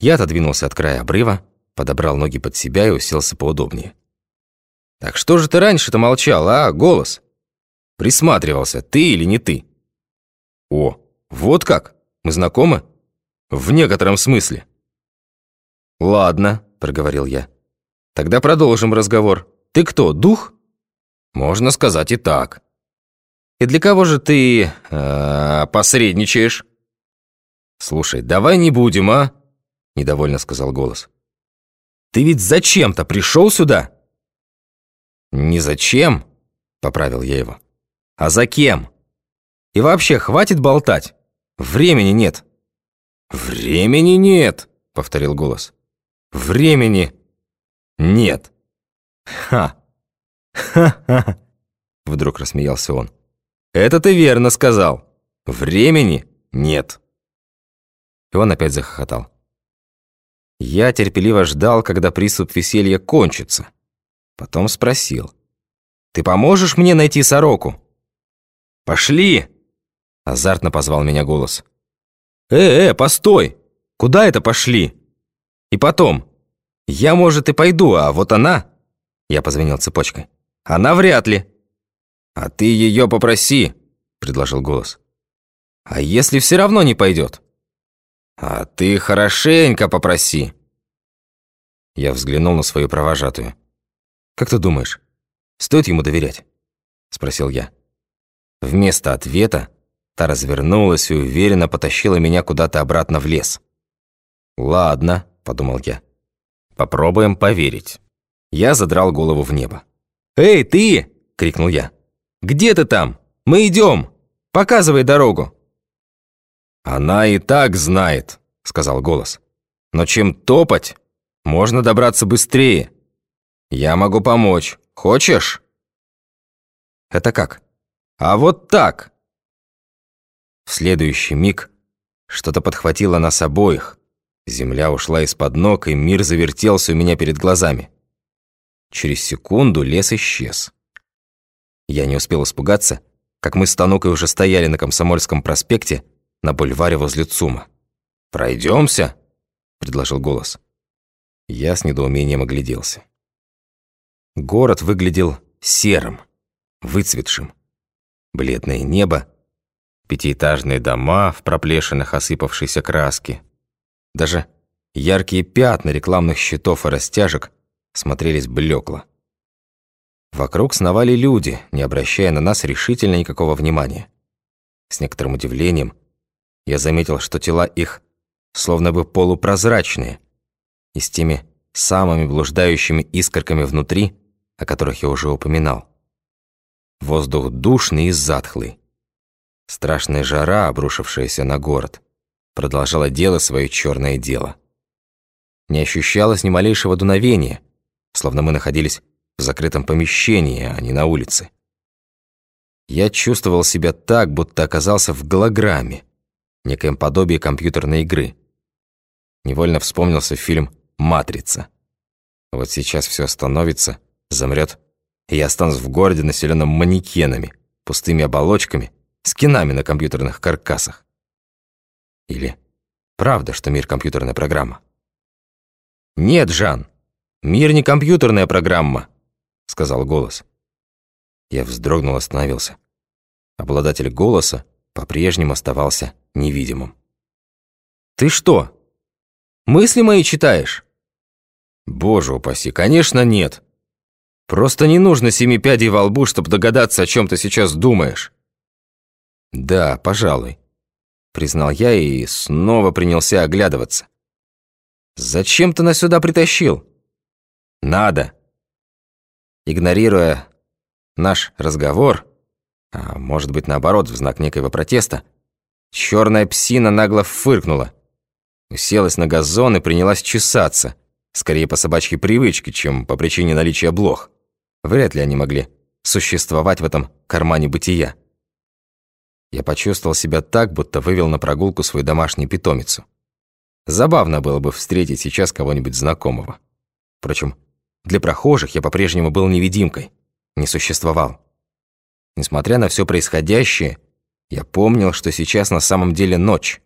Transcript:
Я отодвинулся от края обрыва, подобрал ноги под себя и уселся поудобнее. «Так что же ты раньше-то молчал, а, голос? Присматривался, ты или не ты?» «О, вот как? Мы знакомы?» «В некотором смысле». «Ладно», — проговорил я. «Тогда продолжим разговор. Ты кто, дух?» «Можно сказать и так». «И для кого же ты... Э, посредничаешь?» «Слушай, давай не будем, а?» — недовольно сказал голос. «Ты ведь зачем-то пришел сюда?» «Не зачем», — поправил я его, — «а за кем? И вообще, хватит болтать. Времени нет». «Времени нет», — повторил голос. «Времени нет». «Ха! Ха-ха!» Вдруг рассмеялся он. «Это ты верно сказал. Времени нет». И он опять захохотал. Я терпеливо ждал, когда приступ веселья кончится. Потом спросил. «Ты поможешь мне найти сороку?» «Пошли!» Азартно позвал меня голос. «Э, э, постой! Куда это пошли?» «И потом, я, может, и пойду, а вот она...» Я позвонил цепочкой. «Она вряд ли». «А ты ее попроси», — предложил голос. «А если все равно не пойдет?» «А ты хорошенько попроси». Я взглянул на свою провожатую. «Как ты думаешь, стоит ему доверять?» Спросил я. Вместо ответа та развернулась и уверенно потащила меня куда-то обратно в лес. «Ладно», — подумал я. «Попробуем поверить». Я задрал голову в небо. «Эй, ты!» — крикнул я. «Где ты там? Мы идем! Показывай дорогу!» «Она и так знает», — сказал голос. «Но чем топать, можно добраться быстрее. Я могу помочь. Хочешь?» «Это как?» «А вот так!» В следующий миг что-то подхватило нас обоих. Земля ушла из-под ног, и мир завертелся у меня перед глазами. Через секунду лес исчез. Я не успел испугаться, как мы с Танукой уже стояли на Комсомольском проспекте, на бульваре возле ЦУМа. «Пройдемся?» — предложил голос. Я с недоумением огляделся. Город выглядел серым, выцветшим. Бледное небо, пятиэтажные дома в проплешинах осыпавшейся краски. Даже яркие пятна рекламных щитов и растяжек смотрелись блекло. Вокруг сновали люди, не обращая на нас решительно никакого внимания. С некоторым удивлением я заметил, что тела их словно бы полупрозрачные, и с теми самыми блуждающими искорками внутри, о которых я уже упоминал. Воздух душный и затхлый. Страшная жара, обрушившаяся на город, продолжала делать свое черное дело. Не ощущалось ни малейшего дуновения, словно мы находились в закрытом помещении, а не на улице. Я чувствовал себя так, будто оказался в голограмме, некоем подобии компьютерной игры. Невольно вспомнился фильм «Матрица». Вот сейчас все остановится, замрет, и я останусь в городе, населенном манекенами, пустыми оболочками, скинами на компьютерных каркасах. Или правда, что мир компьютерная программа? Нет, Жан, мир не компьютерная программа, сказал голос. Я вздрогнул остановился. Обладатель голоса по-прежнему оставался невидимым. «Ты что, мысли мои читаешь?» «Боже упаси, конечно нет. Просто не нужно семи пядей во лбу, чтобы догадаться, о чем ты сейчас думаешь». «Да, пожалуй», — признал я и снова принялся оглядываться. «Зачем ты нас сюда притащил?» «Надо». Игнорируя наш разговор, а может быть наоборот, в знак некоего протеста, черная псина нагло фыркнула, уселась на газон и принялась чесаться, скорее по собачьей привычке, чем по причине наличия блох. Вряд ли они могли существовать в этом кармане бытия. Я почувствовал себя так, будто вывел на прогулку свою домашнюю питомицу. Забавно было бы встретить сейчас кого-нибудь знакомого. Впрочем, для прохожих я по-прежнему был невидимкой, не существовал. Несмотря на все происходящее, я помнил, что сейчас на самом деле ночь.